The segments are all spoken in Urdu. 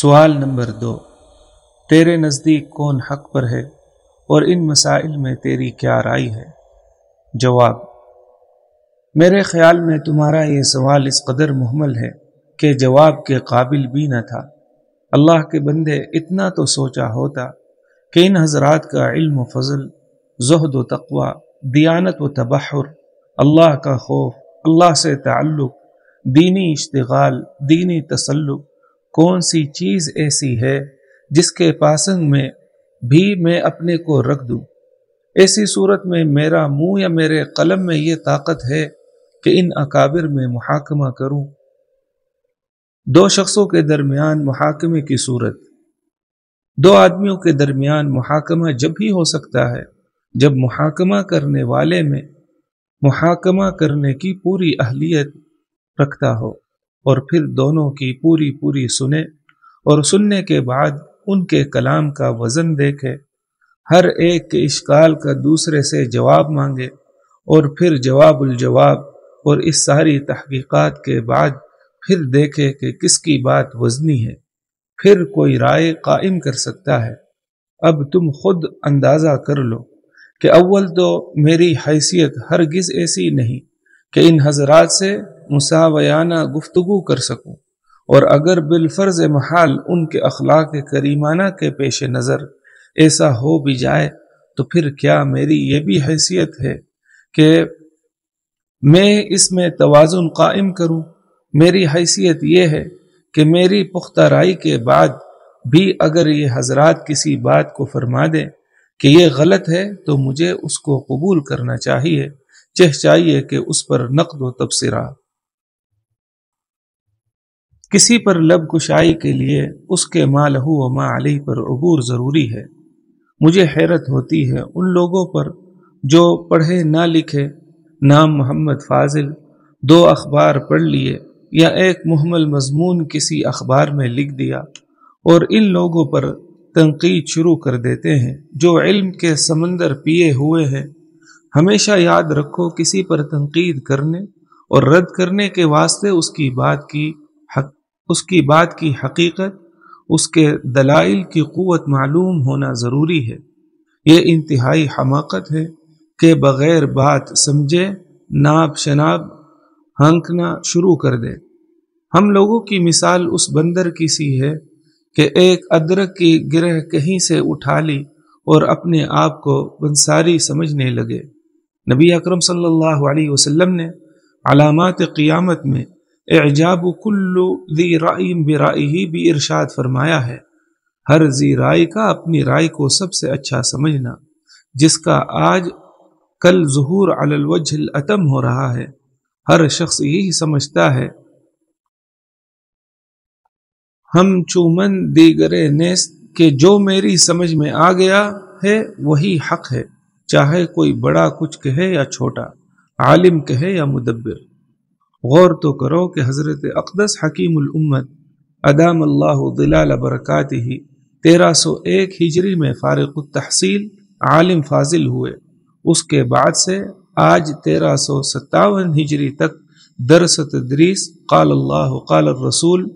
سوال نمبر دو، تیرے نزدیک کون حق پر ہے اور ان مسائل میں تیری کیا رائے ہے؟ جواب، میرے خیال میں تمہارا یہ سوال اس قدر محمل ہے کہ جواب کے قابل بھی نہ تھا۔ اللہ کے بندے اتنا تو سوچا ہوتا کہ ان حضرات کا علم و فضل، زہد و تقوی، دیانت و تبحر، اللہ کا خوف، اللہ سے تعلق، دینی اشتغال، دینی تسلق کون سی چیز ایسی ہے جس کے پاسنگ میں بھی میں اپنے کو رکھ دوں۔ ایسی صورت میں میرا منہ یا میرے قلم میں یہ طاقت ہے کہ ان اکابر میں محاکمہ کروں۔ دو شخصوں کے درمیان محاکمے کی صورت۔ دو آدمیوں کے درمیان محاکمہ جب ہی ہو سکتا ہے، جب محاکمہ کرنے والے میں محاکمہ کرنے کی پوری اہلیت رکھتا ہو۔ اور پھر دونوں کی پوری پوری سنے اور سننے کے بعد ان کے کلام کا وزن دیکھے۔ ہر ایک کے اشکال کا دوسرے سے جواب مانگے اور پھر جواب الجواب اور اس ساری تحقیقات کے بعد پھر دیکھے کہ کس کی بات وزنی ہے۔ پھر کوئی رائے قائم کر سکتا ہے۔ اب تم خود اندازہ کر لو کہ اول تو میری حیثیت ہرگز ایسی نہیں۔ کہ ان حضرات سے مساویانہ گفتگو کر سکوں۔ اور اگر بالفرض محال ان کے اخلاق کریمانہ کے پیش نظر ایسا ہو بھی جائے، تو پھر کیا میری یہ بھی حیثیت ہے کہ میں اس میں توازن قائم کروں؟ میری حیثیت یہ ہے کہ میری پختہ رائی کے بعد بھی اگر یہ حضرات کسی بات کو فرما دیں کہ یہ غلط ہے، تو مجھے اس کو قبول کرنا چاہیے۔ چہ چاہیے کہ اس پر نقد و تبصرہ۔ کسی پر لب کشائی کے لیے اس کے مال و ما علی پر عبور ضروری ہے۔ مجھے حیرت ہوتی ہے ان لوگوں پر جو پڑھے نہ لکھے۔ نام محمد فاضل، دو اخبار پڑھ لیے یا ایک محمل مضمون کسی اخبار میں لکھ دیا اور ان لوگوں پر تنقید شروع کر دیتے ہیں جو علم کے سمندر پیے ہوئے ہیں۔ ہمیشہ یاد رکھو کسی پر تنقید کرنے اور رد کرنے کے واسطے اس کی بات کی حق، اس کی بات کی حقیقت، اس کے دلائل کی قوت معلوم ہونا ضروری ہے۔ یہ انتہائی حماقت ہے کہ بغیر بات سمجھے ناب شناب، ہنکنا شروع کر دے۔ ہم لوگوں کی مثال اس بندر کی سی ہے کہ ایک ادرک کی گرہ کہیں سے اٹھا لی اور اپنے آپ کو بنساری سمجھنے لگے۔ نبی اکرم صلی اللہ علیہ وسلم نے علامات قیامت میں اعجاب کلو ذی رائم برائی بھی ارشاد فرمایا ہے، ہر ذی رائے کا اپنی رائے کو سب سے اچھا سمجھنا، جس کا آج کل ظہور علی الوجہ الاتم ہو رہا ہے، ہر شخص یہی سمجھتا ہے، ہم چومن دیگر نیست کہ جو میری سمجھ میں آ گیا ہے، وہی حق ہے۔ چاہے کوئی بڑا کچھ کہے یا چھوٹا، عالم کہے یا مدبر۔ غور تو کرو کہ حضرت اقدس حکیم الامت ادام اللہ دلال برکات ہی تیرہ سو ایک ہجری میں فارغ التحصیل عالم فاضل ہوئے۔ اس کے بعد سے آج تیرہ سو ستاون ہجری تک درس تدریس قال اللہ قال الرسول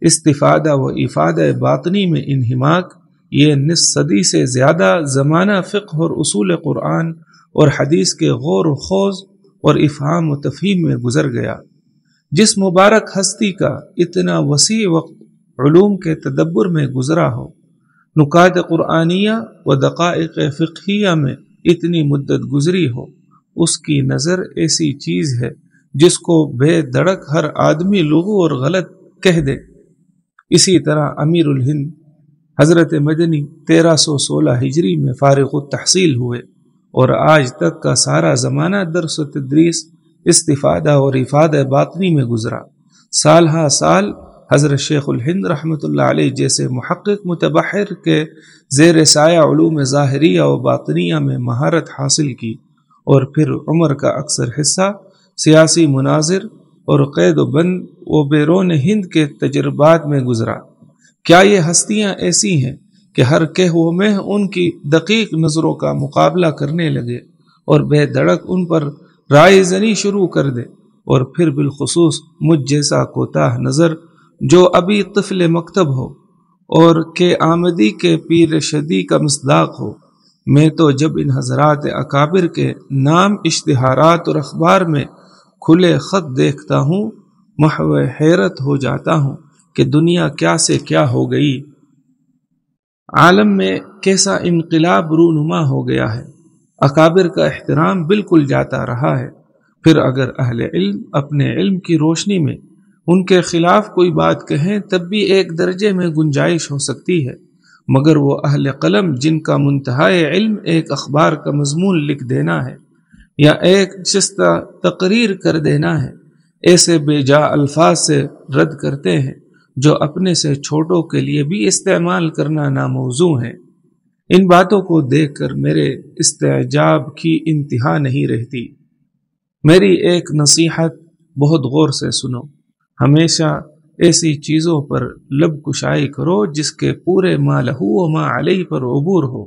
استفادہ و افادہ باطنی میں انہماک یہ نص صدی سے زیادہ زمانہ فقہ اور اصول قرآن اور حدیث کے غور و خوض اور افہام و تفہیم میں گزر گیا۔ جس مبارک ہستی کا اتنا وسیع وقت علوم کے تدبر میں گزرا ہو نکات قرآنیہ و دقائق فقہیہ میں اتنی مدت گزری ہو، اس کی نظر ایسی چیز ہے جس کو بے دڑک ہر آدمی لغو اور غلط کہہ دے۔ اسی طرح امیر الہند حضرت مدنی تیرہ سو سولہ ہجری میں فارغ التحصیل ہوئے اور آج تک کا سارا زمانہ درس و تدریس استفادہ اور افادہ باطنی میں گزرا۔ سال ہا سال حضرت شیخ الہند رحمۃ اللہ علیہ جیسے محقق متبحر کے زیر سایہ علوم ظاہریہ و باطنیہ میں مہارت حاصل کی اور پھر عمر کا اکثر حصہ سیاسی مناظر اور قید و بند و بیرون ہند کے تجربات میں گزرا۔ کیا یہ ہستیاں ایسی ہیں کہ ہر کہ میں ان کی دقیق نظروں کا مقابلہ کرنے لگے اور بے دڑک ان پر رائے زنی شروع کر دے اور پھر بالخصوص مجھ جیسا کوتاہ نظر جو ابھی طفل مکتب ہو اور کہ آمدی کے پیر شدی کا مصداق ہو۔ میں تو جب ان حضرات اکابر کے نام اشتہارات اور اخبار میں کھلے خط دیکھتا ہوں، محو حیرت ہو جاتا ہوں۔ کہ دنیا کیا سے کیا ہو گئی۔ عالم میں کیسا انقلاب رونما ہو گیا ہے۔ اکابر کا احترام بالکل جاتا رہا ہے۔ پھر اگر اہل علم اپنے علم کی روشنی میں ان کے خلاف کوئی بات کہیں، تب بھی ایک درجے میں گنجائش ہو سکتی ہے۔ مگر وہ اہل قلم جن کا منتہائے علم ایک اخبار کا مضمون لکھ دینا ہے یا ایک شستہ تقریر کر دینا ہے، ایسے بے جا الفاظ سے رد کرتے ہیں۔ جو اپنے سے چھوٹوں کے لیے بھی استعمال کرنا ناموزوں ہے ان باتوں کو دیکھ کر میرے استعجاب کی انتہا نہیں رہتی۔ میری ایک نصیحت بہت غور سے سنو۔ ہمیشہ ایسی چیزوں پر لب کشائی کرو جس کے پورے ما لہو و ما علیہ پر عبور ہو۔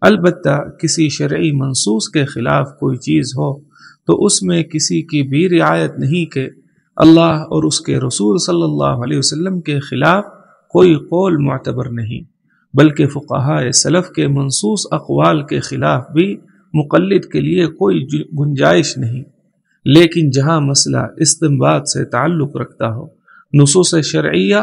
البتہ کسی شرعی منصوص کے خلاف کوئی چیز ہو تو اس میں کسی کی بھی رعایت نہیں کہ اللہ اور اس کے رسول صلی اللہ علیہ وسلم کے خلاف کوئی قول معتبر نہیں، بلکہ فقہ سلف کے منصوص اقوال کے خلاف بھی مقلد کے لیے کوئی گنجائش نہیں۔ لیکن جہاں مسئلہ استمباد سے تعلق رکھتا ہو، نصوص شرعیہ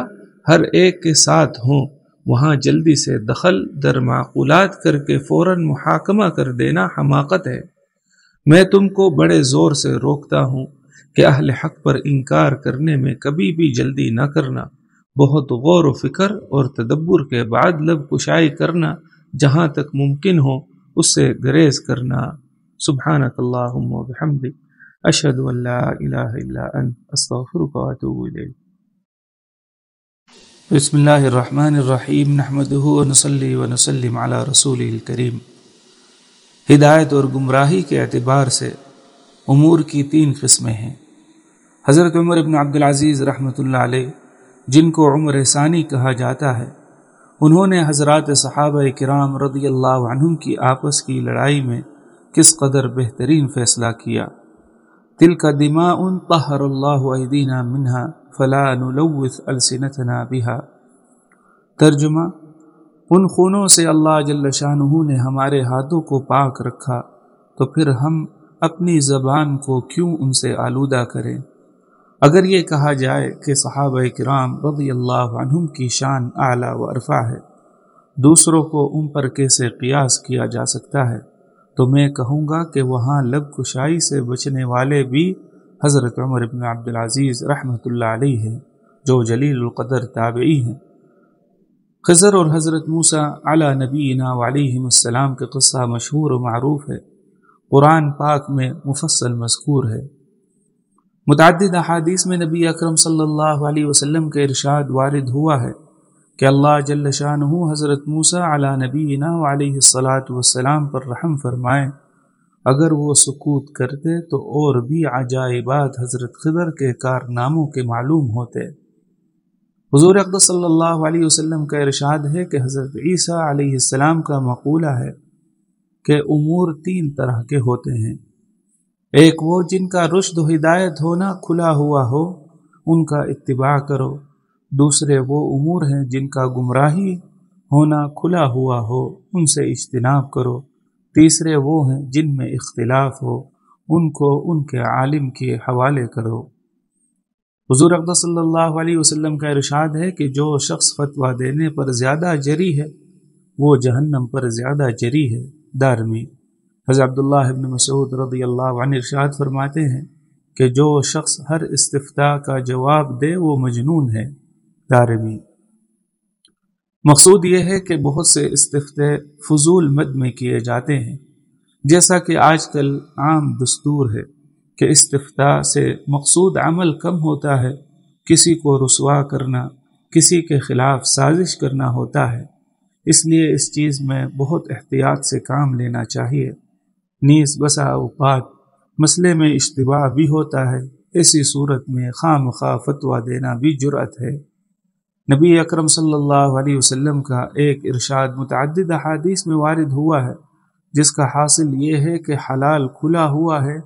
ہر ایک کے ساتھ ہوں، وہاں جلدی سے دخل در معقولات کر کے فوراً محاکمہ کر دینا حماقت ہے۔ میں تم کو بڑے زور سے روکتا ہوں کہ اہل حق پر انکار کرنے میں کبھی بھی جلدی نہ کرنا، بہت غور و فکر اور تدبر کے بعد لب کشائی کرنا جہاں تک ممکن ہو اس سے گریز کرنا۔ سبحانک اللہم و بحمدک، اشہد ان لا الہ الا انت، استغفرک و اتوب الیک۔ بسم اللہ الرحمن الرحیم نحمده و نصلی و نسلم علی رسول الکریم۔ ہدایت اور گمراہی کے اعتبار سے امور کی تین قسمیں ہیں۔ حضرت عمر ابن عبدالعزیز رحمۃ اللہ علیہ، جن کو عمر ثانی کہا جاتا ہے، انہوں نے حضرات صحابہ کرام رضی اللہ عنہم کی آپس کی لڑائی میں کس قدر بہترین فیصلہ کیا۔ دل کا دماء ان طہر اللہ عیدینہ منہا فلا نلوث السنتنا بها ترجمہ، ان خونوں سے اللہ جل شانہ نے ہمارے ہاتھوں کو پاک رکھا، تو پھر ہم اپنی زبان کو کیوں ان سے آلودہ کریں؟ اگر یہ کہا جائے کہ صحابہ کرام رضی اللہ عنہم کی شان اعلیٰ و عرفہ ہے، دوسروں کو ان پر کیسے قیاس کیا جا سکتا ہے؟ تو میں کہوں گا کہ وہاں لب کشائی سے بچنے والے بھی حضرت عمر ابن عبدالعزیز رحمۃ اللہ علیہ ہیں، جو جلیل القدر تابعی ہیں۔ خضر اور حضرت موسیٰ علی نبینا علیہ السلام کے قصہ مشہور و معروف ہے۔ قرآن پاک میں مفصل مذکور ہے۔ متعدد احادیث میں نبی اکرم صلی اللہ علیہ وسلم کے ارشاد وارد ہوا ہے کہ اللہ جل شاہ حضرت موسیٰ علی نبی علیہ الصلاۃ والسلام پر رحم فرمائے، اگر وہ سکوت کرتے تو اور بھی عجائبات حضرت خضر کے کارناموں کے معلوم ہوتے۔ حضور اقدس صلی اللہ علیہ وسلم کا ارشاد ہے کہ حضرت عیسیٰ علیہ السلام کا مقولہ ہے کہ امور تین طرح کے ہوتے ہیں۔ ایک وہ جن کا رشد و ہدایت ہونا کھلا ہوا ہو، ان کا اتباع کرو۔ دوسرے وہ امور ہیں جن کا گمراہی ہونا کھلا ہوا ہو، ان سے اجتناب کرو۔ تیسرے وہ ہیں جن میں اختلاف ہو، ان کو ان کے عالم کے حوالے کرو۔ حضور اقدس صلی اللہ علیہ وسلم کا ارشاد ہے کہ جو شخص فتویٰ دینے پر زیادہ جری ہے، وہ جہنم پر زیادہ جری ہے۔ دارمی حضرت عبداللہ ابن مسعود رضی اللہ عنہ ارشاد فرماتے ہیں کہ جو شخص ہر استفتاء کا جواب دے وہ مجنون ہے دارمی مقصود یہ ہے کہ بہت سے استفتاء فضول مد میں کیے جاتے ہیں۔ جیسا کہ آج کل عام دستور ہے کہ استفتاء سے مقصود عمل کم ہوتا ہے، کسی کو رسوا کرنا، کسی کے خلاف سازش کرنا ہوتا ہے۔ اس لیے اس چیز میں بہت احتیاط سے کام لینا چاہیے۔ نیز بسا اوقات مسئلے میں اشتباہ بھی ہوتا ہے، ایسی صورت میں خام خواہ فتویٰ دینا بھی جرأت ہے۔ نبی اکرم صلی اللہ علیہ وسلم کا ایک ارشاد متعدد احادیث میں وارد ہوا ہے، جس کا حاصل یہ ہے کہ حلال کھلا ہوا ہے،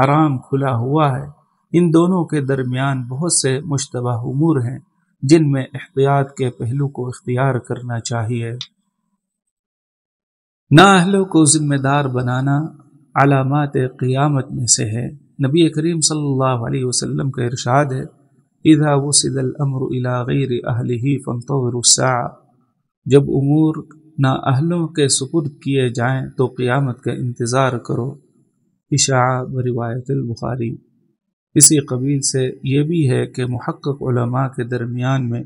حرام کھلا ہوا ہے۔ ان دونوں کے درمیان بہت سے مشتبہ امور ہیں، جن میں احتیاط کے پہلو کو اختیار کرنا چاہیے۔ نااہلوں کو ذمہ دار بنانا علامات قیامت میں سے ہے۔ نبی کریم صلی اللہ علیہ وسلم کا ارشاد ہے، اذا وسد الامر الى غیر اہلہ فانتظر الساعة جب امور نا اہلوں کے سپرد کیے جائیں تو قیامت کا انتظار کرو۔ اشاع بروایت البخاری۔ اسی قبیل سے یہ بھی ہے کہ محقق علماء کے درمیان میں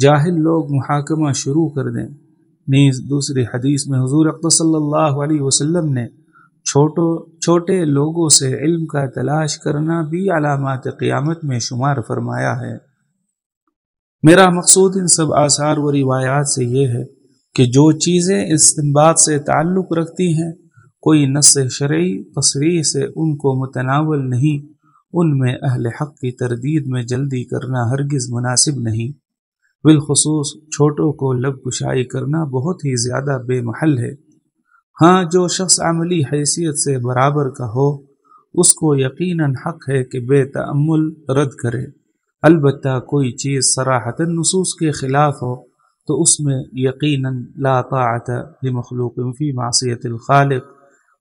جاہل لوگ محاکمہ شروع کر دیں۔ نیز دوسری حدیث میں حضور اقبال صلی اللہ علیہ وسلم نے چھوٹو چھوٹے لوگوں سے علم کا تلاش کرنا بھی علامات قیامت میں شمار فرمایا ہے۔ میرا مقصود ان سب آثار و روایات سے یہ ہے کہ جو چیزیں استمباد سے تعلق رکھتی ہیں، کوئی نص شرعی تصریح سے ان کو متناول نہیں، ان میں اہل حق کی تردید میں جلدی کرنا ہرگز مناسب نہیں۔ بالخصوص چھوٹوں کو لب کشائی کرنا بہت ہی زیادہ بے محل ہے۔ ہاں جو شخص عملی حیثیت سے برابر کا ہو، اس کو یقیناً حق ہے کہ بے تعمل رد کرے۔ البتہ کوئی چیز سراحت نصوص کے خلاف ہو، تو اس میں یقیناً لا طاعت لمخلوق فی معصیت الخالق۔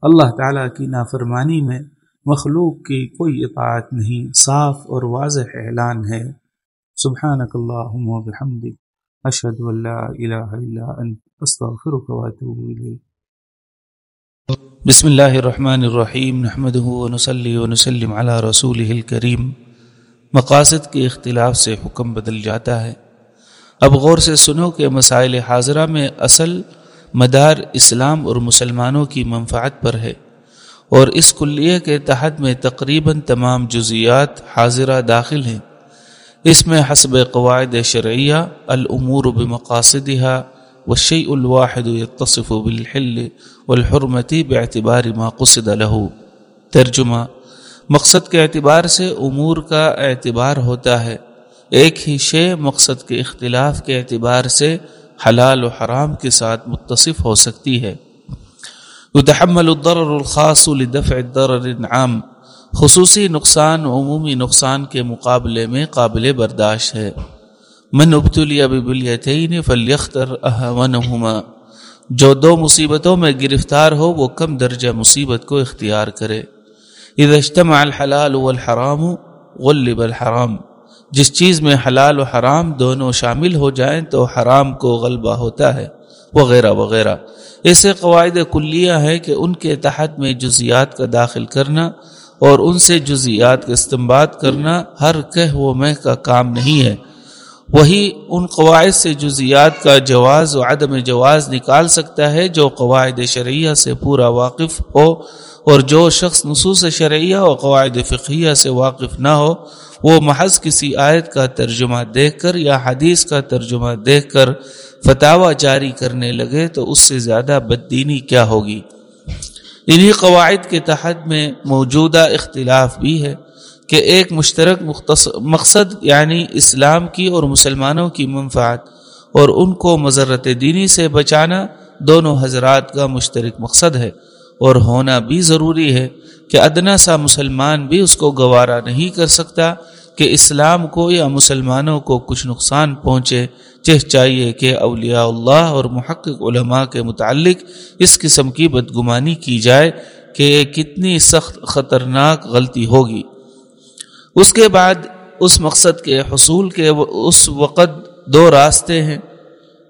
اللہ تعالیٰ کی نافرمانی میں مخلوق کی کوئی اطاعت نہیں، صاف اور واضح اعلان ہے۔ سبحانک اللہم و بحمدک اشہد و لا الہ الا انت استغفرک و اتوب الیک بسم اللہ الرحمن الرحیم نحمده و نصلی و علی رسوله الكریم مقاصد کے اختلاف سے حکم بدل جاتا ہے۔ اب غور سے سنو کہ مسائل حاضرہ میں اصل مدار اسلام اور مسلمانوں کی منفعت پر ہے۔ اور اس کلیہ کے تحت میں تقریباً تمام جزیات حاضرہ داخل ہیں۔ اس میں حسب قواعد شرعیہ العمور بمقاصدہ وشیء الواحد يتصف بالحل والحرمتی باعتبار ما قصد له. ترجمہ مقصد کے اعتبار سے امور کا اعتبار ہوتا ہے۔ ایک ہی شے مقصد کے اختلاف کے اعتبار سے حلال و حرام کے ساتھ متصف ہو سکتی ہے۔ يتحمل الضرر الخاص لدفع الضرر العام۔ خصوصی نقصان عمومی نقصان کے مقابلے میں قابل برداشت ہے۔ من ابتلی ببلیتین فلیختر احونہما۔ جو دو مصیبتوں میں گرفتار ہو، وہ کم درجہ مصیبت کو اختیار کرے۔ اذا اجتمع الحلال والحرام، غلب الحرام۔ جس چیز میں حلال و حرام دونوں شامل ہو جائیں تو حرام کو غلبہ ہوتا ہے، وغیرہ وغیرہ۔ ایسے قواعد کلیہ ہے کہ ان کے تحت میں جزیات کا داخل کرنا اور ان سے جزیات کا استعمال کرنا ہر کہ و میں کا کام نہیں ہے۔ وہی ان قواعد سے جزیات کا جواز و عدم جواز نکال سکتا ہے جو قواعد شرعیہ سے پورا واقف ہو اور جو شخص نصوص شرعیہ اور قواعد فقیہ سے واقف نہ ہو، وہ محض کسی آیت کا ترجمہ دیکھ کر یا حدیث کا ترجمہ دیکھ کر فتوا جاری کرنے لگے تو اس سے زیادہ بددینی کیا ہوگی؟ انہی قواعد کے تحت میں موجودہ اختلاف بھی ہے کہ ایک مشترک مقصد یعنی اسلام کی اور مسلمانوں کی منفعت اور ان کو مذرت دینی سے بچانا دونوں حضرات کا مشترک مقصد ہے اور ہونا بھی ضروری ہے کہ ادنا سا مسلمان بھی اس کو گوارا نہیں کر سکتا کہ اسلام کو یا مسلمانوں کو کچھ نقصان پہنچے، چہ چاہیے کہ اولیاء اللہ اور محقق علماء کے متعلق اس قسم کی بدگمانی کی جائے کہ کتنی سخت، خطرناک غلطی ہوگی۔ اس کے بعد اس مقصد کے حصول کے اس وقت دو راستے ہیں۔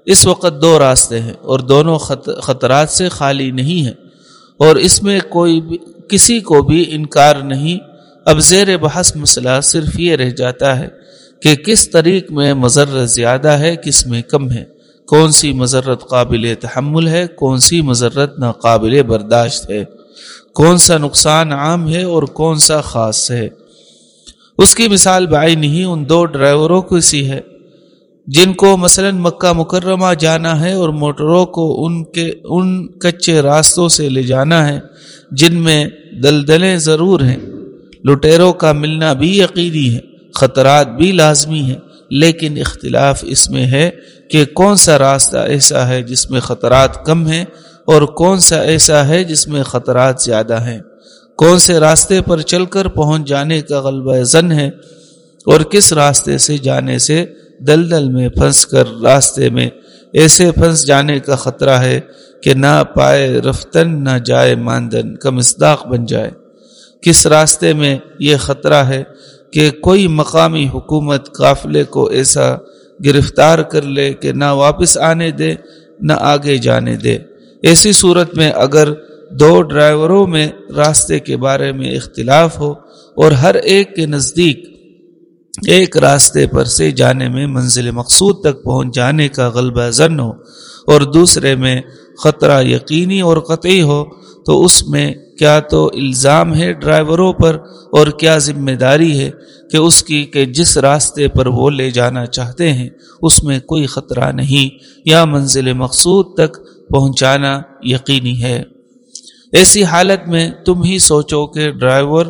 اس وقت دو راستے ہیں اور دونوں خطرات سے خالی نہیں ہیں۔ اور اس میں کوئی بھی، کسی کو بھی انکار نہیں اب زیر بحث مسئلہ صرف یہ رہ جاتا ہے کہ کس طریق میں مذرت زیادہ ہے، کس میں کم ہے۔ کون سی مذرت قابل تحمل ہے، کون سی مذرت ناقابل برداشت ہے۔ کون سا نقصان عام ہے اور کون سا خاص ہے۔ اس کی مثال بائی نہیں ان دو ڈرائیوروں کو سی ہے، جن کو مثلا مکہ مکرمہ جانا ہے اور موٹروں کو ان کے، ان کچے راستوں سے لے جانا ہے، جن میں دلدلیں ضرور ہیں۔ لٹیروں کا ملنا بھی یقینی ہے، خطرات بھی لازمی ہیں، لیکن اختلاف اس میں ہے کہ کون سا راستہ ایسا ہے جس میں خطرات کم ہیں اور کون سا ایسا ہے جس میں خطرات زیادہ ہیں۔ کون سے راستے پر چل کر پہنچ جانے کا غلبہ زن ہے اور کس راستے سے جانے سے دلدل میں پھنس کر راستے میں ایسے پھنس جانے کا خطرہ ہے کہ نہ پائے رفتن، نہ جائے ماندن کا مصداق بن جائے۔ کس راستے میں یہ خطرہ ہے کہ کوئی مقامی حکومت قافلے کو ایسا گرفتار کر لے کہ نہ واپس آنے دے، نہ آگے جانے دے؟ ایسی صورت میں اگر دو ڈرائیوروں میں راستے کے بارے میں اختلاف ہو اور ہر ایک کے نزدیک ایک راستے پر سے جانے میں منزل مقصود تک پہنچ جانے کا غلبہ زن ہو اور دوسرے میں خطرہ یقینی اور قطعی ہو، تو اس میں کیا تو الزام ہے ڈرائیوروں پر اور کیا ذمہ داری ہے کہ اس کی کہ جس راستے پر وہ لے جانا چاہتے ہیں اس میں کوئی خطرہ نہیں یا منزل مقصود تک پہنچانا یقینی ہے۔ ایسی حالت میں تم ہی سوچو کہ ڈرائیور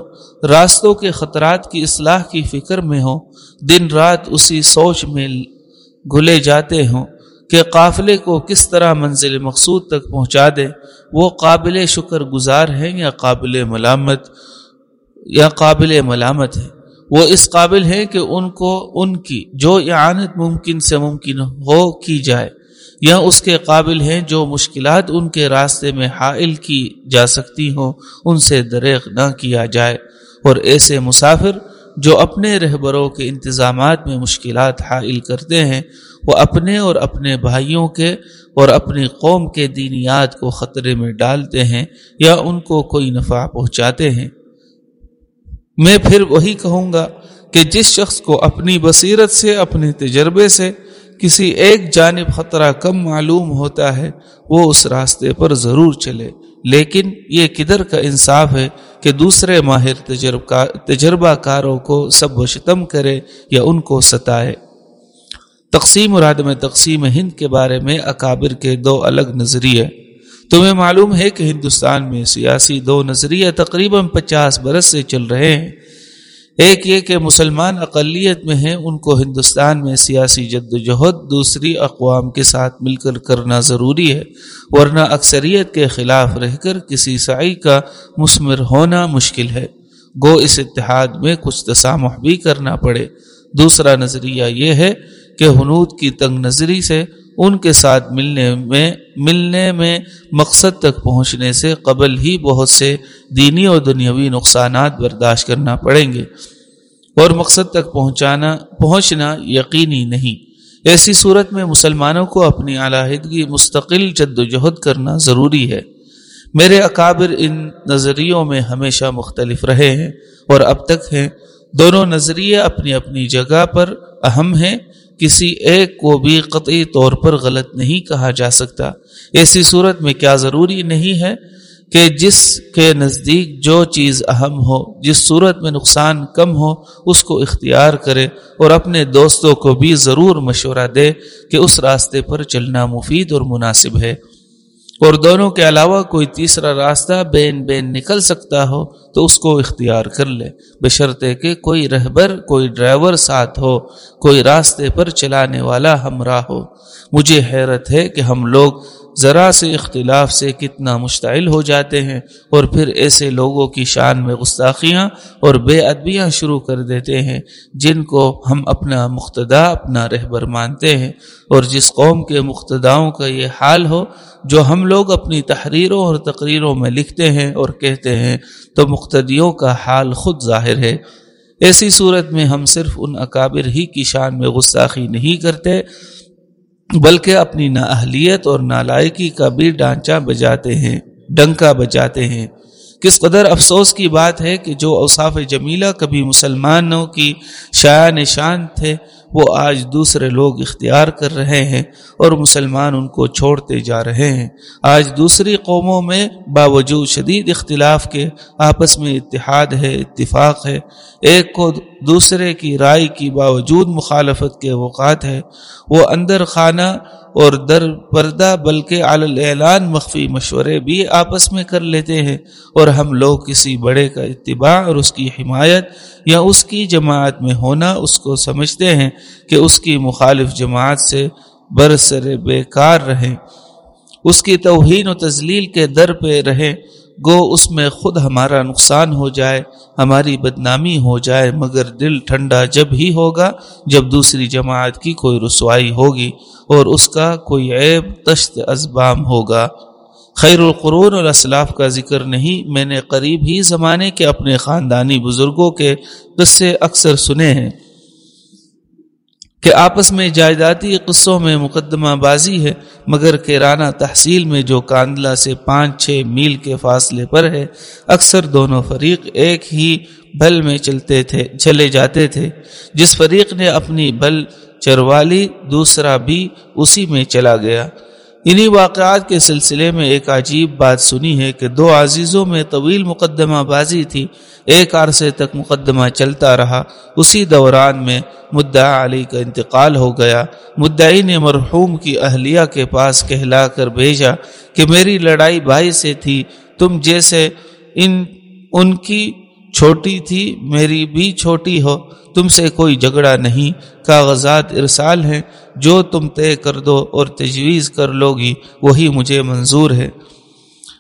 راستوں کے خطرات کی اصلاح کی فکر میں ہو، دن رات اسی سوچ میں گھلے جاتے ہوں۔ کہ قافلے کو کس طرح منزل مقصود تک پہنچا دے، وہ قابل شکر گزار ہیں یا قابل ملامت، یا قابل ملامت ہے وہ اس قابل ہے کہ ان کو، ان کی، جو اعانت ممکن سے ممکن ہو کی جائے، یا اس کے قابل ہیں جو مشکلات ان کے راستے میں حائل کی جا سکتی ہوں، ان سے دریغ نہ کیا جائے۔ اور ایسے مسافر جو اپنے رہبروں کے انتظامات میں مشکلات حائل کرتے ہیں وہ اپنے اور اپنے بھائیوں کے اور اپنی قوم کے دینیات کو خطرے میں ڈالتے ہیں یا ان کو کوئی نفع پہنچاتے ہیں۔ میں پھر وہی کہوں گا کہ جس شخص کو اپنی بصیرت سے، اپنے تجربے سے کسی ایک جانب خطرہ کم معلوم ہوتا ہے، وہ اس راستے پر ضرور چلے۔ لیکن یہ کدھر کا انصاف ہے کہ دوسرے ماہر تجربہ کاروں کو سب و شتم کرے یا ان کو ستائے؟ تقسیم اور عدم تقسیم ہند کے بارے میں اکابر کے دو الگ نظریے۔ تمہیں معلوم ہے کہ ہندوستان میں سیاسی دو نظریے تقریباً پچاس برس سے چل رہے ہیں۔ ایک یہ کہ مسلمان اقلیت میں ہیں، ان کو ہندوستان میں سیاسی جد و جہد دوسری اقوام کے ساتھ مل کر کرنا ضروری ہے، ورنہ اکثریت کے خلاف رہ کر کسی سعی کا مسمر ہونا مشکل ہے۔ گو اس اتحاد میں کچھ تسامح بھی کرنا پڑے۔ دوسرا نظریہ یہ ہے کہ حنود کی تنگ نظری سے ان کے ساتھ ملنے میں ملنے میں مقصد تک پہنچنے سے قبل ہی بہت سے دینی اور دنیاوی نقصانات برداشت کرنا پڑیں گے اور مقصد تک پہنچانا پہنچنا یقینی نہیں۔ ایسی صورت میں مسلمانوں کو اپنی علیحدگی مستقل جد و جہد کرنا ضروری ہے۔ میرے اکابر ان نظریوں میں ہمیشہ مختلف رہے ہیں اور اب تک ہیں۔ دونوں نظریے اپنی اپنی جگہ پر اہم ہیں۔ کسی ایک کو بھی قطعی طور پر غلط نہیں کہا جا سکتا۔ ایسی صورت میں کیا ضروری نہیں ہے کہ جس کے نزدیک جو چیز اہم ہو، جس صورت میں نقصان کم ہو، اس کو اختیار کرے اور اپنے دوستوں کو بھی ضرور مشورہ دے کہ اس راستے پر چلنا مفید اور مناسب ہے۔ اور دونوں کے علاوہ کوئی تیسرا راستہ بین بین نکل سکتا ہو تو اس کو اختیار کر لے۔ بشرطے کہ کوئی رہبر، کوئی ڈرائیور ساتھ ہو، کوئی راستے پر چلانے والا ہمراہ ہو۔ مجھے حیرت ہے کہ ہم لوگ ذرا سے اختلاف سے کتنا مشتعل ہو جاتے ہیں اور پھر ایسے لوگوں کی شان میں گستاخیاں اور بے ادبیاں شروع کر دیتے ہیں جن کو ہم اپنا مقتدا، اپنا رہبر مانتے ہیں اور جس قوم کے مقتداؤں کا یہ حال ہو، جو ہم لوگ اپنی تحریروں اور تقریروں میں لکھتے ہیں اور کہتے ہیں، تو مقتدیوں کا حال خود ظاہر ہے۔ ایسی صورت میں ہم صرف ان اکابر ہی کی شان میں گستاخی نہیں کرتے بلکہ اپنی نااہلیت اور نالائکی کا بھی ڈانچہ بجاتے ہیں، ڈنکا بجاتے ہیں۔ کس قدر افسوس کی بات ہے کہ جو اوصاف جمیلہ کبھی مسلمانوں کی شاع نشان تھے وہ آج دوسرے لوگ اختیار کر رہے ہیں اور مسلمان ان کو چھوڑتے جا رہے ہیں۔ آج دوسری قوموں میں باوجود شدید اختلاف کے آپس میں اتحاد ہے، اتفاق ہے۔ ایک کو دوسرے کی رائے کی باوجود مخالفت کے اوقات ہے۔ وہ اندر خانہ اور در پردہ بلکہ اعلان مخفی مشورے بھی آپس میں کر لیتے ہیں اور ہم لوگ کسی بڑے کا اتباع اور اس کی حمایت یا اس کی جماعت میں ہونا اس کو سمجھتے ہیں۔ کہ اس کی مخالف جماعت سے برسر بیکار رہیں، اس کی توہین و تزلیل کے در پہ رہیں، گو اس میں خود ہمارا نقصان ہو جائے، ہماری بدنامی ہو جائے، مگر دل ٹھنڈا جب ہی ہوگا، جب دوسری جماعت کی کوئی رسوائی ہوگی اور اس کا کوئی عیب تشت ازبام ہوگا۔ خیر القرون اور اسلاف کا ذکر نہیں، میں نے قریب ہی زمانے کے اپنے خاندانی بزرگوں کے قصے اکثر سنے ہیں۔ کہ آپس میں جائیدادی قصوں میں مقدمہ بازی ہے، مگر کیرانہ تحصیل میں جو کاندلہ سے پانچ چھ میل کے فاصلے پر ہے، اکثر دونوں فریق ایک ہی بل میں چلتے تھے، چلے جاتے تھے۔ جس فریق نے اپنی بل چروالی، دوسرا بھی اسی میں چلا گیا۔ انہی واقعات کے سلسلے میں ایک عجیب بات سنی ہے کہ دو عزیزوں میں طویل مقدمہ بازی تھی۔ ایک عرصے تک مقدمہ چلتا رہا۔ اسی دوران میں مدعا علی کا انتقال ہو گیا۔ مدعی نے مرحوم کی اہلیہ کے پاس کہلا کر بھیجا کہ میری لڑائی بھائی سے تھی۔ تم جیسے ان ان کی چھوٹی تھی، میری بھی چھوٹی ہو۔ تم سے کوئی جھگڑا نہیں، کاغذات ارسال ہیں، جو تم طے کر دو اور تجویز کر لو گی وہی مجھے منظور ہے۔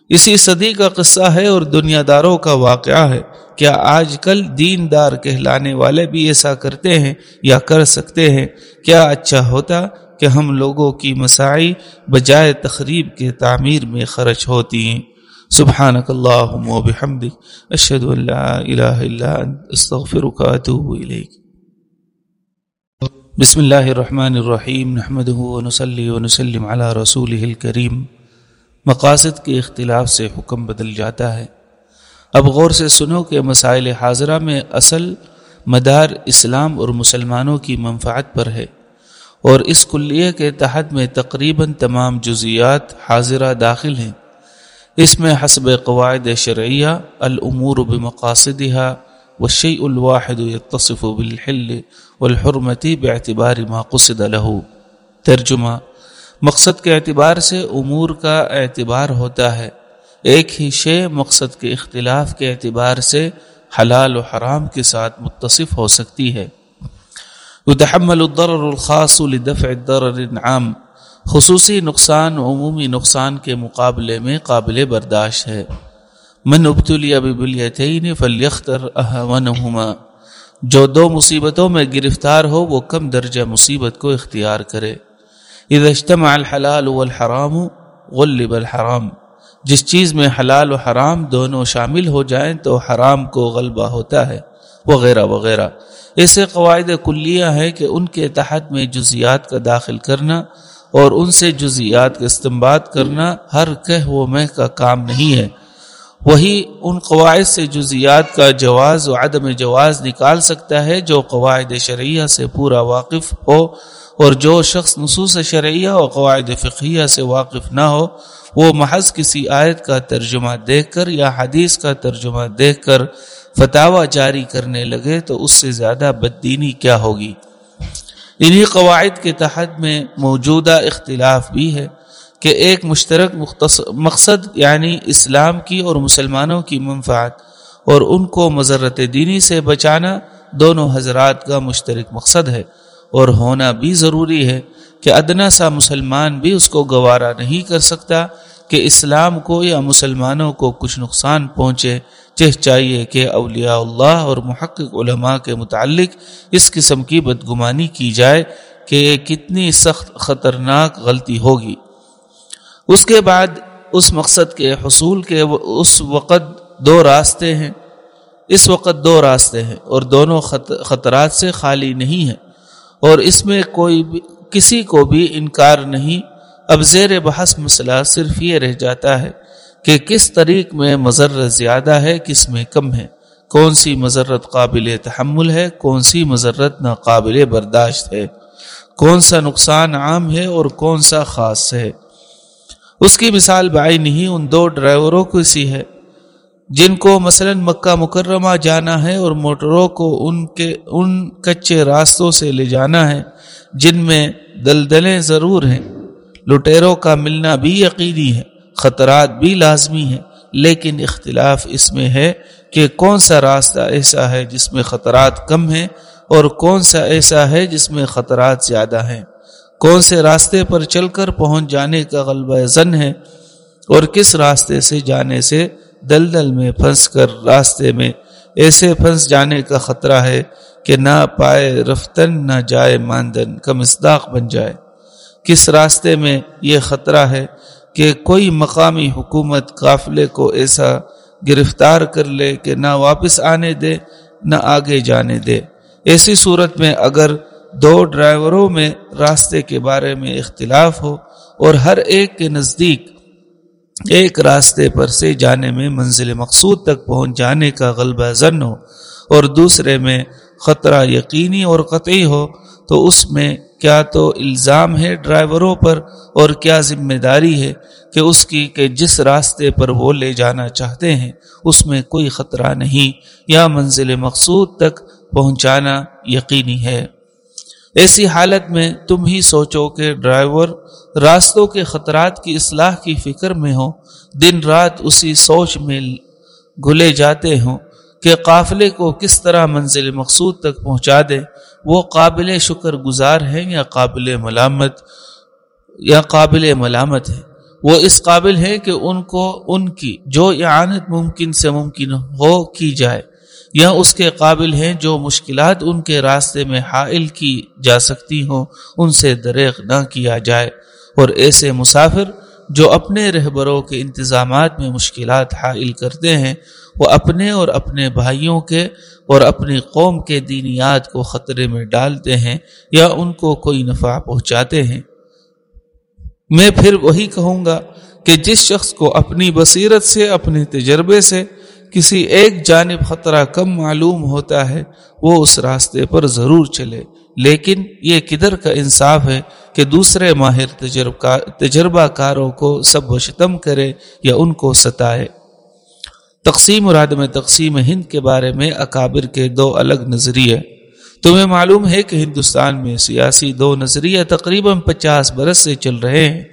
اسی صدی کا قصہ ہے اور دنیا داروں کا واقعہ ہے۔ کیا آج کل دین دار کہلانے والے بھی ایسا کرتے ہیں یا کر سکتے ہیں؟ کیا اچھا ہوتا کہ ہم لوگوں کی مسائی بجائے تقریب کے تعمیر میں خرچ ہوتی ہیں؟ سبحانك اللهم وبحمدك اشهد ان لا اله الا انت استغفرك واتوب اليك بسم اللہ الرحمن الرحیم نحمده ونصلي ونسلم على رسوله الكريم. مقاصد کے اختلاف سے حکم بدل جاتا ہے۔ اب غور سے سنو کہ مسائل حاضرہ میں اصل مدار اسلام اور مسلمانوں کی منفعت پر ہے۔ اور اس کلیے کے تحت میں تقریباً تمام جزیات حاضرہ داخل ہیں۔ اس میں حسب قواعد شرعیہ العمور بمقاصدها والشيء الواحد يتصف بالحل والحرمتی باعتبار ما قصد له. ترجمہ مقصد کے اعتبار سے امور کا اعتبار ہوتا ہے۔ ایک ہی شے مقصد کے اختلاف کے اعتبار سے حلال و حرام کے ساتھ متصف ہو سکتی ہے۔ يتحمل الضرر الخاص لدفع الضرر العام۔ خصوصی نقصان عمومی نقصان کے مقابلے میں قابل برداشت ہے۔ من ابتلی ابلیتین فلیختر احونہما۔ جو دو مصیبتوں میں گرفتار ہو، وہ کم درجہ مصیبت کو اختیار کرے۔ اذا اجتمع الحلال والحرام، غلب الحرام۔ جس چیز میں حلال و حرام دونوں شامل ہو جائیں، تو حرام کو غلبہ ہوتا ہے۔ وغیرہ وغیرہ۔ ایسے قواعد کلیہ ہیں کہ ان کے تحت میں جزیات کا داخل کرنا اور ان سے جزیات کا استعمال کرنا ہر کہ و میں کا کام نہیں ہے۔ وہی ان قواعد سے جزیات کا جواز و عدم جواز نکال سکتا ہے جو قواعد شرعیہ سے پورا واقف ہو اور جو شخص نصوص شرعیہ اور قواعد فقیہ سے واقف نہ ہو، وہ محض کسی آیت کا ترجمہ دیکھ کر یا حدیث کا ترجمہ دیکھ کر فتوا جاری کرنے لگے تو اس سے زیادہ بددینی کیا ہوگی؟ انہی قواعد کے تحت میں موجودہ اختلاف بھی ہے کہ ایک مشترک مقصد یعنی اسلام کی اور مسلمانوں کی منفعت اور ان کو مذرت دینی سے بچانا دونوں حضرات کا مشترک مقصد ہے اور ہونا بھی ضروری ہے کہ ادنا سا مسلمان بھی اس کو گوارا نہیں کر سکتا کہ اسلام کو یا مسلمانوں کو کچھ نقصان پہنچے چاہیے کہ اولیاء اللہ اور محقق علماء کے متعلق اس قسم کی بدگمانی کی جائے کہ یہ کتنی سخت خطرناک غلطی ہوگی۔ اس کے بعد اس مقصد کے حصول کے اس وقت دو راستے ہیں۔ اس وقت دو راستے ہیں اور دونوں خطرات سے خالی نہیں ہیں۔ اور اس میں کوئی بھی کسی کو بھی انکار نہیں۔ اب زیر بحث مسئلہ صرف یہ رہ جاتا ہے کہ کس طریق میں مذرت زیادہ ہے، کس میں کم ہے؟ کون سی مذرت قابل تحمل ہے، کون سی مذرت ناقابل برداشت ہے؟ کون سا نقصان عام ہے اور کون سا خاص ہے؟ اس کی مثال بائی نہیں ان دو ڈرائیوروں کو سی ہے۔ جن کو مثلا مکہ مکرمہ جانا ہے اور موٹروں کو ان کے، ان کچے راستوں سے لے جانا ہے، جن میں دلدلیں ضرور ہیں۔ لٹیروں کا ملنا بھی یقینی ہے۔ خطرات بھی لازمی ہیں، لیکن اختلاف اس میں ہے کہ کون سا راستہ ایسا ہے جس میں خطرات کم ہیں اور کون سا ایسا ہے جس میں خطرات زیادہ ہیں۔ کون سے راستے پر چل کر پہنچ جانے کا غلبہ زن ہے اور کس راستے سے جانے سے دلدل میں پھنس کر راستے میں ایسے پھنس جانے کا خطرہ ہے کہ نہ پائے رفتن، نہ جائے ماندن، کا مصداق بن جائے۔ کس راستے میں یہ خطرہ ہے کہ کوئی مقامی حکومت قافلے کو ایسا گرفتار کر لے کہ نہ واپس آنے دے، نہ آگے جانے دے۔ ایسی صورت میں اگر دو ڈرائیوروں میں راستے کے بارے میں اختلاف ہو اور ہر ایک کے نزدیک ایک راستے پر سے جانے میں منزل مقصود تک پہنچ جانے کا غلبہ زن ہو اور دوسرے میں خطرہ یقینی اور قطعی ہو، تو اس میں کیا تو الزام ہے ڈرائیوروں پر اور کیا ذمہ داری ہے کہ اس کی کہ جس راستے پر وہ لے جانا چاہتے ہیں، اس میں کوئی خطرہ نہیں، یا منزل مقصود تک پہنچانا یقینی ہے۔ ایسی حالت میں تم ہی سوچو کہ ڈرائیور راستوں کے خطرات کی اصلاح کی فکر میں ہو دن رات اسی سوچ میں گھلے جاتے ہوں کہ قافلے کو کس طرح منزل مقصود تک پہنچا دے۔ وہ قابل شکر گزار ہیں یا قابل ملامت، یا قابل ملامت ہے وہ اس قابل ہے کہ ان کو، ان کی، جو اعانت ممکن سے ممکن ہو کی جائے، یا اس کے قابل ہیں جو مشکلات ان کے راستے میں حائل کی جا سکتی ہوں، ان سے دریغ نہ کیا جائے۔ اور ایسے مسافر جو اپنے رہبروں کے انتظامات میں مشکلات حائل کرتے ہیں، وہ اپنے اور اپنے بھائیوں کے اور اپنی قوم کے دینیات کو خطرے میں ڈالتے ہیں یا ان کو کوئی نفع پہنچاتے ہیں۔ میں پھر وہی کہوں گا کہ جس شخص کو اپنی بصیرت سے، اپنے تجربے سے کسی ایک جانب خطرہ کم معلوم ہوتا ہے، وہ اس راستے پر ضرور چلے۔ لیکن یہ کدھر کا انصاف ہے کہ دوسرے ماہر تجربہ کاروں کو سب و شتم کرے یا ان کو ستائے۔ تقسیم اور عدم تقسیم ہند کے بارے میں اکابر کے دو الگ نظریے۔ تمہیں معلوم ہے کہ ہندوستان میں سیاسی دو نظریے تقریباً پچاس برس سے چل رہے ہیں۔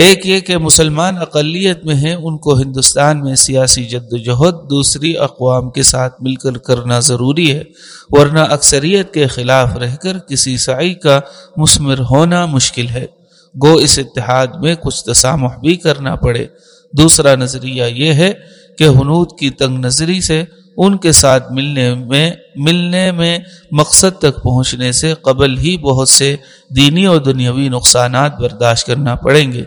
ایک یہ کہ مسلمان اقلیت میں ہیں، ان کو ہندوستان میں سیاسی جد و جہد دوسری اقوام کے ساتھ مل کر کرنا ضروری ہے، ورنہ اکثریت کے خلاف رہ کر کسی سعی کا مسمر ہونا مشکل ہے۔ گو اس اتحاد میں کچھ تسامح بھی کرنا پڑے۔ دوسرا نظریہ یہ ہے کہ حنود کی تنگ نظری سے ان کے ساتھ ملنے میں ملنے میں مقصد تک پہنچنے سے قبل ہی بہت سے دینی اور دنیاوی نقصانات برداشت کرنا پڑیں گے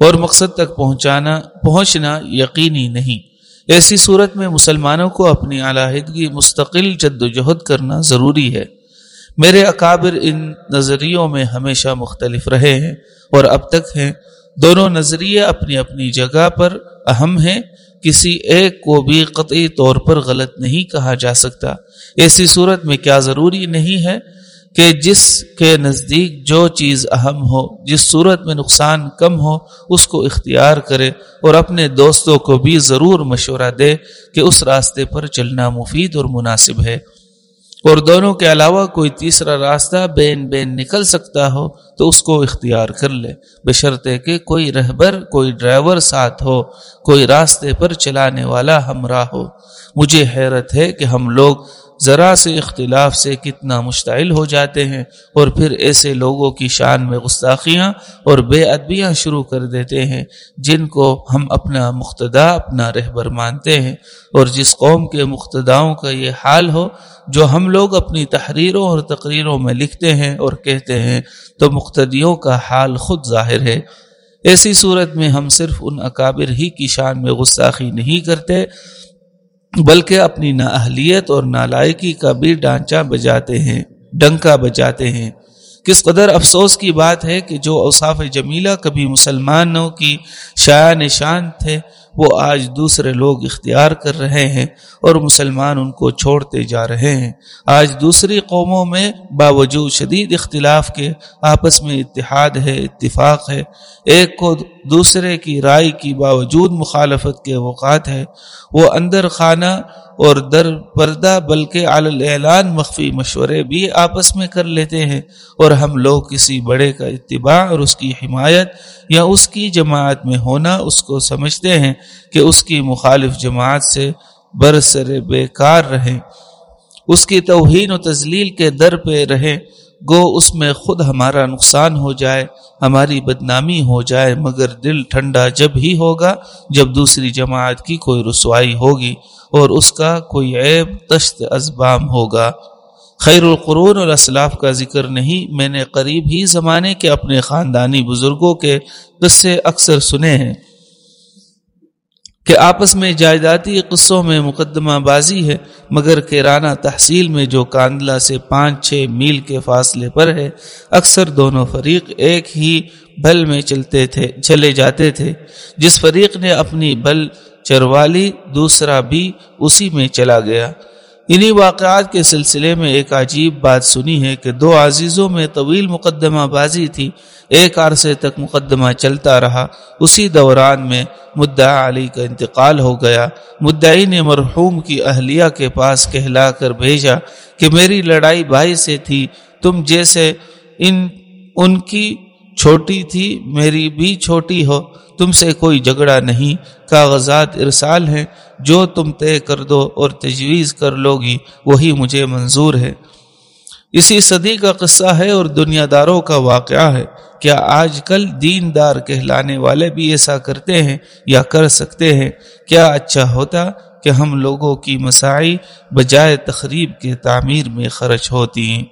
اور مقصد تک پہنچانا پہنچنا یقینی نہیں۔ ایسی صورت میں مسلمانوں کو اپنی علیحدگی مستقل جد و جہد کرنا ضروری ہے۔ میرے اکابر ان نظریوں میں ہمیشہ مختلف رہے ہیں اور اب تک ہیں۔ دونوں نظریے اپنی اپنی جگہ پر اہم ہیں۔ کسی ایک کو بھی قطعی طور پر غلط نہیں کہا جا سکتا۔ ایسی صورت میں کیا ضروری نہیں ہے کہ جس کے نزدیک جو چیز اہم ہو، جس صورت میں نقصان کم ہو، اس کو اختیار کرے اور اپنے دوستوں کو بھی ضرور مشورہ دے کہ اس راستے پر چلنا مفید اور مناسب ہے۔ اور دونوں کے علاوہ کوئی تیسرا راستہ بین بین نکل سکتا ہو تو اس کو اختیار کر لے۔ بشرطے کہ کوئی رہبر، کوئی ڈرائیور ساتھ ہو، کوئی راستے پر چلانے والا ہمراہ ہو۔ مجھے حیرت ہے کہ ہم لوگ ذرا سے اختلاف سے کتنا مشتعل ہو جاتے ہیں اور پھر ایسے لوگوں کی شان میں گستاخیاں اور بے ادبیاں شروع کر دیتے ہیں جن کو ہم اپنا مقتدا، اپنا رہبر مانتے ہیں اور جس قوم کے مقتداؤں کا یہ حال ہو، جو ہم لوگ اپنی تحریروں اور تقریروں میں لکھتے ہیں اور کہتے ہیں، تو مقتدیوں کا حال خود ظاہر ہے۔ ایسی صورت میں ہم صرف ان اکابر ہی کی شان میں گستاخی نہیں کرتے بلکہ اپنی نااہلیت اور نالائکی کا بھی ڈانچہ بجاتے ہیں ڈنکا بجاتے ہیں۔ کس قدر افسوس کی بات ہے کہ جو اوصاف جمیلہ کبھی مسلمانوں کی شاع نشان تھے، وہ آج دوسرے لوگ اختیار کر رہے ہیں اور مسلمان ان کو چھوڑتے جا رہے ہیں۔ آج دوسری قوموں میں باوجود شدید اختلاف کے آپس میں اتحاد ہے، اتفاق ہے۔ ایک کو دوسرے کی رائے کی باوجود مخالفت کے اوقات ہے۔ وہ اندر خانہ اور در پردہ بلکہ اعلان مخفی مشورے بھی آپس میں کر لیتے ہیں اور ہم لوگ کسی بڑے کا اتباع اور اس کی حمایت یا اس کی جماعت میں ہونا اس کو سمجھتے ہیں کہ اس کی مخالف جماعت سے برسر بیکار رہیں، اس کی توہین و تزلیل کے در پہ رہیں گو اس میں خود ہمارا نقصان ہو جائے، ہماری بدنامی ہو جائے، مگر دل ٹھنڈا جب ہی ہوگا، جب دوسری جماعت کی کوئی رسوائی ہوگی اور اس کا کوئی عیب تشت ازبام ہوگا۔ خیر القرون اور اسلاف کا ذکر نہیں، میں نے قریب ہی زمانے کے اپنے خاندانی بزرگوں کے قصے اکثر سنے ہیں۔ کہ آپس میں جائیدادی قصوں میں مقدمہ بازی ہے، مگر کیرانہ تحصیل میں جو کاندلہ سے پانچ چھ میل کے فاصلے پر ہے، اکثر دونوں فریق ایک ہی بل میں چلتے تھے، چلے جاتے تھے۔ جس فریق نے اپنی بل چروالی، دوسرا بھی اسی میں چلا گیا۔ انہی واقعات کے سلسلے میں ایک عجیب بات سنی ہے کہ دو عزیزوں میں طویل مقدمہ بازی تھی، ایک عرصے تک مقدمہ چلتا رہا، اسی دوران میں مدعا علی کا انتقال ہو گیا۔ مدعی نے مرحوم کی اہلیہ کے پاس کہلا کر بھیجا کہ میری لڑائی بھائی سے تھی، تم جیسے ان ان کی چھوٹی تھی، میری بھی چھوٹی ہو، تم سے کوئی جھگڑا نہیں، کاغذات ارسال ہیں جو تم طے کر دو اور تجویز کر لو گی، وہی مجھے منظور ہے۔ اسی صدی کا قصہ ہے اور دنیا داروں کا واقعہ ہے۔ کیا آج کل دین دار کہلانے والے بھی ایسا کرتے ہیں یا کر سکتے ہیں؟ کیا اچھا ہوتا کہ ہم لوگوں کی مسائی بجائے تقریب کے تعمیر میں خرچ ہوتی ہیں؟